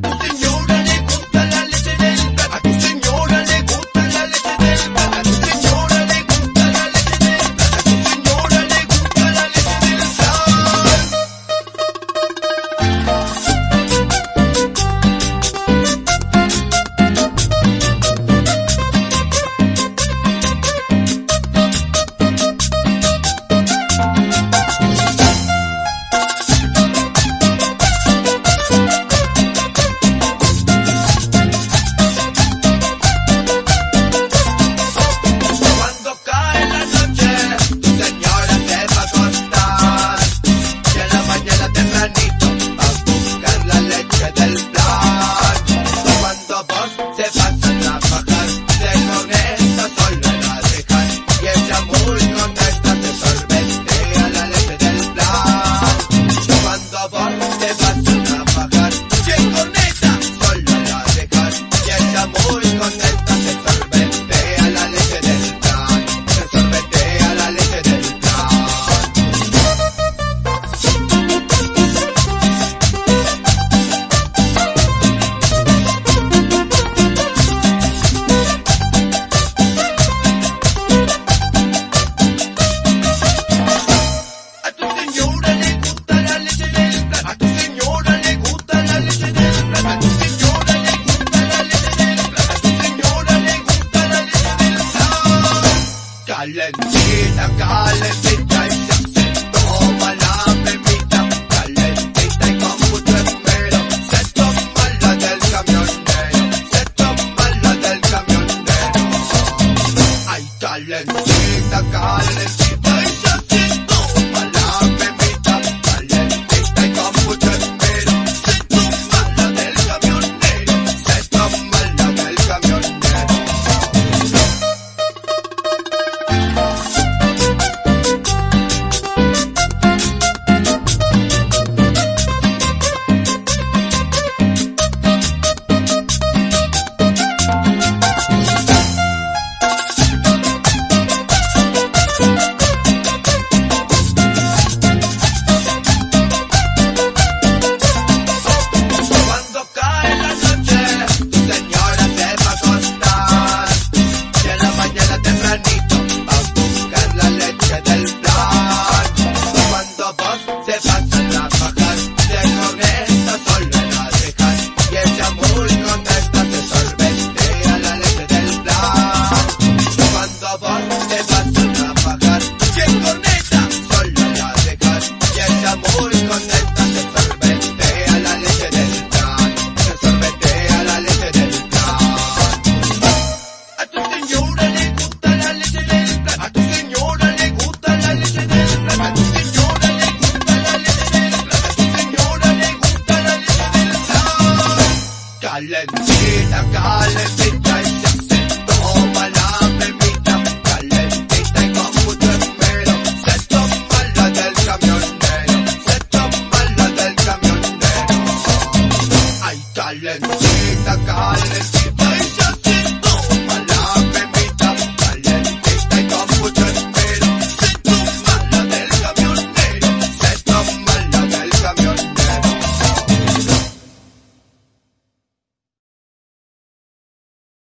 calentita, calentita y se te vas a trabajar, te conectas solo en la dejar. Y ella muy contenta se sorbentea la leche del plan. Se sorbentea la leche del plan. A tu señora le gusta la leche del plan. A tu señora le gusta la leche del plan. A tu señora le gusta la leche del plan. A tu señora le gusta la leche del plan. Calentita, calentita.